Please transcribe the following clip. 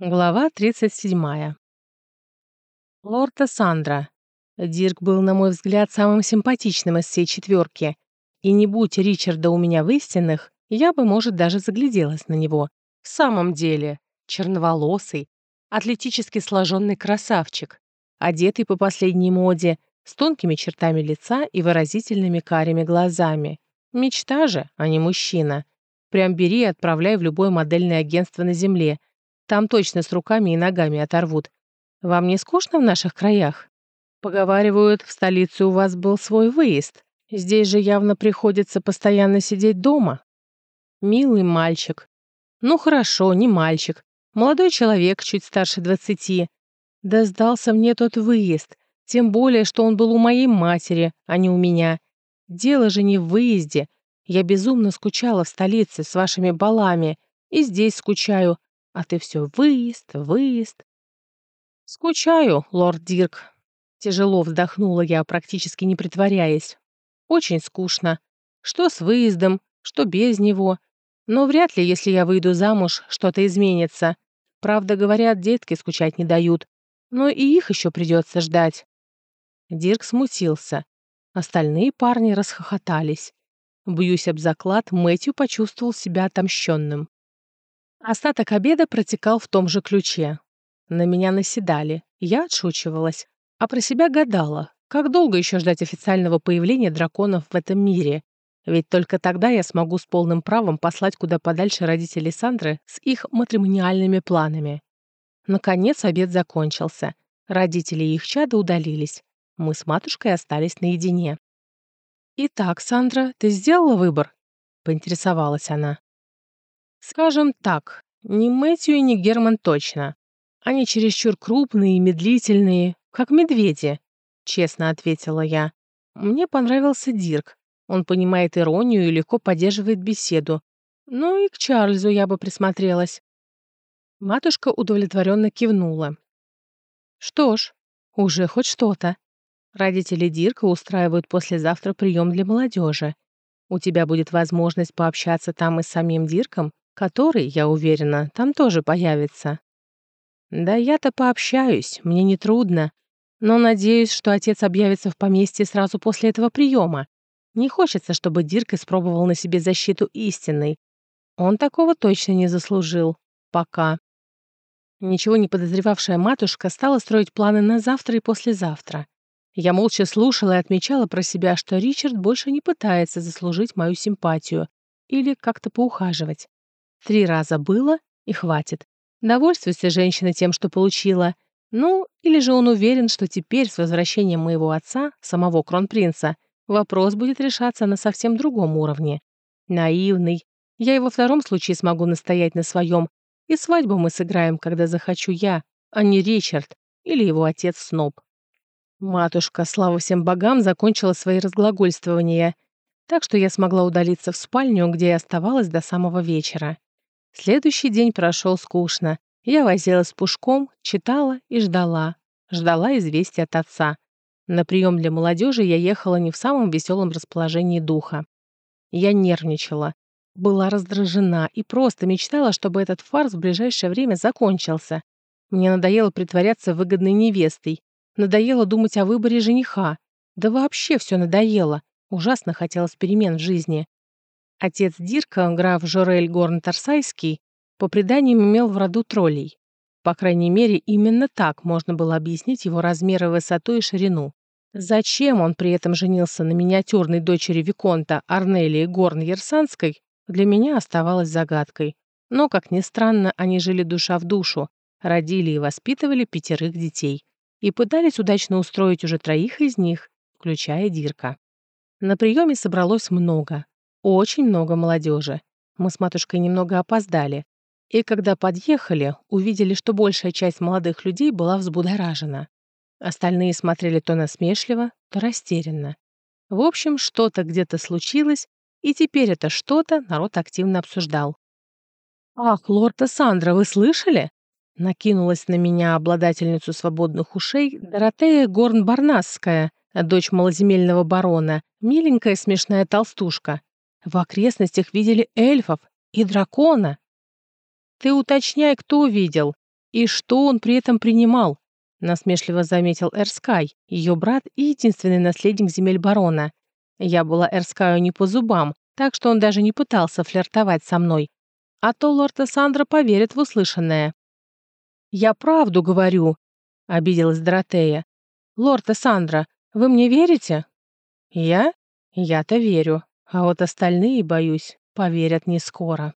Глава 37. Лорда Сандра. Дирк был, на мой взгляд, самым симпатичным из всей четверки. И не будь Ричарда у меня в истинных, я бы, может, даже загляделась на него. В самом деле, черноволосый, атлетически сложенный красавчик, одетый по последней моде, с тонкими чертами лица и выразительными карими глазами. Мечта же, а не мужчина. Прям бери и отправляй в любое модельное агентство на Земле — там точно с руками и ногами оторвут. Вам не скучно в наших краях? Поговаривают, в столице у вас был свой выезд. Здесь же явно приходится постоянно сидеть дома. Милый мальчик. Ну хорошо, не мальчик. Молодой человек, чуть старше двадцати. Да сдался мне тот выезд. Тем более, что он был у моей матери, а не у меня. Дело же не в выезде. Я безумно скучала в столице с вашими балами. И здесь скучаю. А ты все выезд, выезд. Скучаю, лорд Дирк. Тяжело вздохнула я, практически не притворяясь. Очень скучно. Что с выездом, что без него. Но вряд ли, если я выйду замуж, что-то изменится. Правда, говорят, детки скучать не дают. Но и их еще придется ждать. Дирк смутился. Остальные парни расхохотались. Бьюсь об заклад, Мэтью почувствовал себя отомщенным. Остаток обеда протекал в том же ключе. На меня наседали, я отшучивалась, а про себя гадала, как долго еще ждать официального появления драконов в этом мире. Ведь только тогда я смогу с полным правом послать куда подальше родителей Сандры с их матримониальными планами. Наконец обед закончился. Родители и их чада удалились. Мы с матушкой остались наедине. «Итак, Сандра, ты сделала выбор?» — поинтересовалась она. Скажем так, ни Мэтью и ни Герман точно. Они чересчур крупные и медлительные, как медведи, честно ответила я. Мне понравился Дирк. Он понимает иронию и легко поддерживает беседу. Ну и к Чарльзу я бы присмотрелась. Матушка удовлетворенно кивнула. Что ж, уже хоть что-то. Родители Дирка устраивают послезавтра прием для молодежи. У тебя будет возможность пообщаться там и с самим Дирком, который, я уверена, там тоже появится. Да я-то пообщаюсь, мне не трудно, но надеюсь, что отец объявится в поместье сразу после этого приема. Не хочется, чтобы Дирк испробовал на себе защиту истинной. Он такого точно не заслужил. Пока. Ничего не подозревавшая матушка стала строить планы на завтра и послезавтра. Я молча слушала и отмечала про себя, что Ричард больше не пытается заслужить мою симпатию или как-то поухаживать. Три раза было и хватит. Довольствуйся женщина тем, что получила. Ну, или же он уверен, что теперь с возвращением моего отца, самого кронпринца, вопрос будет решаться на совсем другом уровне. Наивный. Я и во втором случае смогу настоять на своем, и свадьбу мы сыграем, когда захочу я, а не Ричард или его отец Сноб. Матушка, слава всем богам, закончила свои разглагольствования, так что я смогла удалиться в спальню, где я оставалась до самого вечера. Следующий день прошел скучно. Я возилась пушком, читала и ждала. Ждала известия от отца. На прием для молодежи я ехала не в самом веселом расположении духа. Я нервничала, была раздражена и просто мечтала, чтобы этот фарс в ближайшее время закончился. Мне надоело притворяться выгодной невестой, надоело думать о выборе жениха. Да вообще все надоело. Ужасно хотелось перемен в жизни. Отец Дирка, граф Жорель Горн-Тарсайский, по преданиям имел в роду троллей. По крайней мере, именно так можно было объяснить его размеры, высоту и ширину. Зачем он при этом женился на миниатюрной дочери Виконта Арнелии Горн-Ерсанской, для меня оставалось загадкой. Но, как ни странно, они жили душа в душу, родили и воспитывали пятерых детей и пытались удачно устроить уже троих из них, включая Дирка. На приеме собралось много, очень много молодежи. Мы с матушкой немного опоздали. И когда подъехали, увидели, что большая часть молодых людей была взбудоражена. Остальные смотрели то насмешливо, то растерянно. В общем, что-то где-то случилось, и теперь это что-то народ активно обсуждал. «Ах, лорд Сандра, вы слышали?» Накинулась на меня обладательницу свободных ушей Доротея Горн-Барнасская, дочь малоземельного барона, миленькая смешная толстушка. В окрестностях видели эльфов и дракона. Ты уточняй, кто видел. И что он при этом принимал? Насмешливо заметил Эрскай, ее брат и единственный наследник земель барона. Я была Эрскаю не по зубам, так что он даже не пытался флиртовать со мной. А то лорд Эссандра поверит в услышанное. «Я правду говорю», — обиделась Доротея. «Лорд Эссандра, вы мне верите?» «Я? Я-то верю. А вот остальные, боюсь, поверят не скоро».